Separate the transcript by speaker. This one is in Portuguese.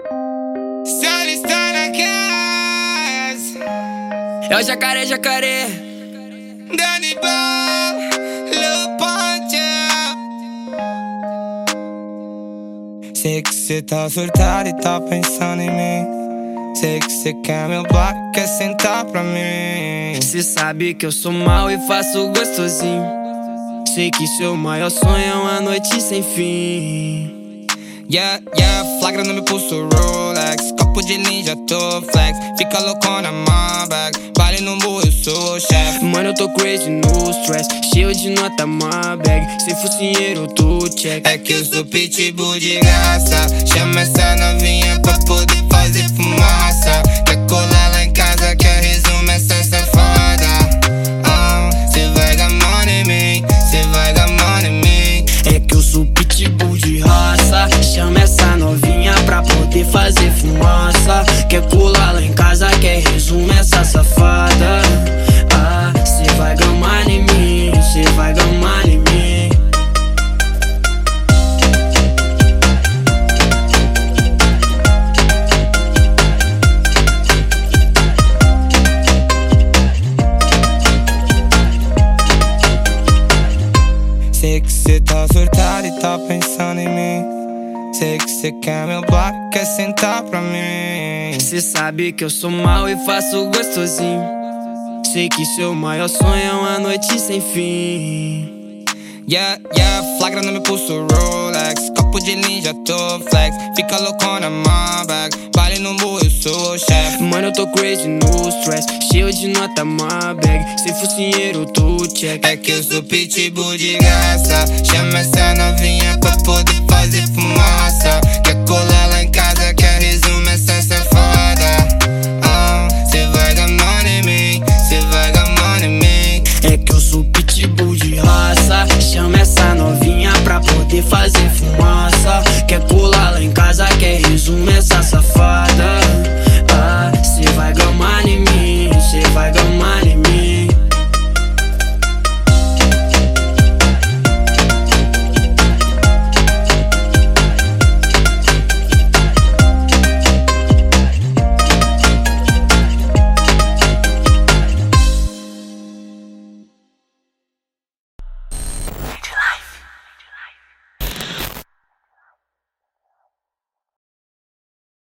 Speaker 1: Sally está na casa.
Speaker 2: É o jacaré, jacaré. Danny
Speaker 1: Ball, Lil Poncho. Sei que cê tá surtado e tá pensando em mim. Sei que cê quer meu bloco, quer sentar pra mim.
Speaker 2: Cê sabe que eu sou mal e faço gostosinho. Sei que seu maior sonho é uma noite sem fim.
Speaker 1: Yeah, yeah, flagra no meu pulso Rolex. Copo de ninja, tô flex. Fica louco na my bag. Vale no burro, eu sou chefe
Speaker 2: Mano, eu tô crazy no stress. Cheio de nota, my bag. Se fosse dinheiro, tu check
Speaker 1: É que eu sou pitbull de graça. Chama essa novinha pra poder
Speaker 2: de raça. Chama essa novinha pra poder fazer fumaça. Quer colar lá em casa, quer resumo essa
Speaker 1: Sei que cê tá surtado e tá pensando em mim. Sei que cê quer meu bloco, quer sentar pra mim.
Speaker 2: Cê sabe que eu sou mal e faço gostosinho. Sei que seu maior sonho é uma noite sem fim.
Speaker 1: Yeah, yeah, flagra no meu pulso Rolex. Copo de ninja, tô flex Fica louco na my
Speaker 2: eu tô crazy no stress. Cheio de nota, my bag. Se fosse dinheiro, tu check.
Speaker 1: É que eu sou pitbull de graça. Chama essa novinha pra poder fazer fumaça. Quer colar lá em casa, quer resumir essa safada. Ah, oh, cê vai dar money em mim Cê vai dar money em mim.
Speaker 2: É que eu sou pitbull de raça. Chama essa novinha pra poder fazer fumaça. Quer colar lá em casa, quer resumir essa safada.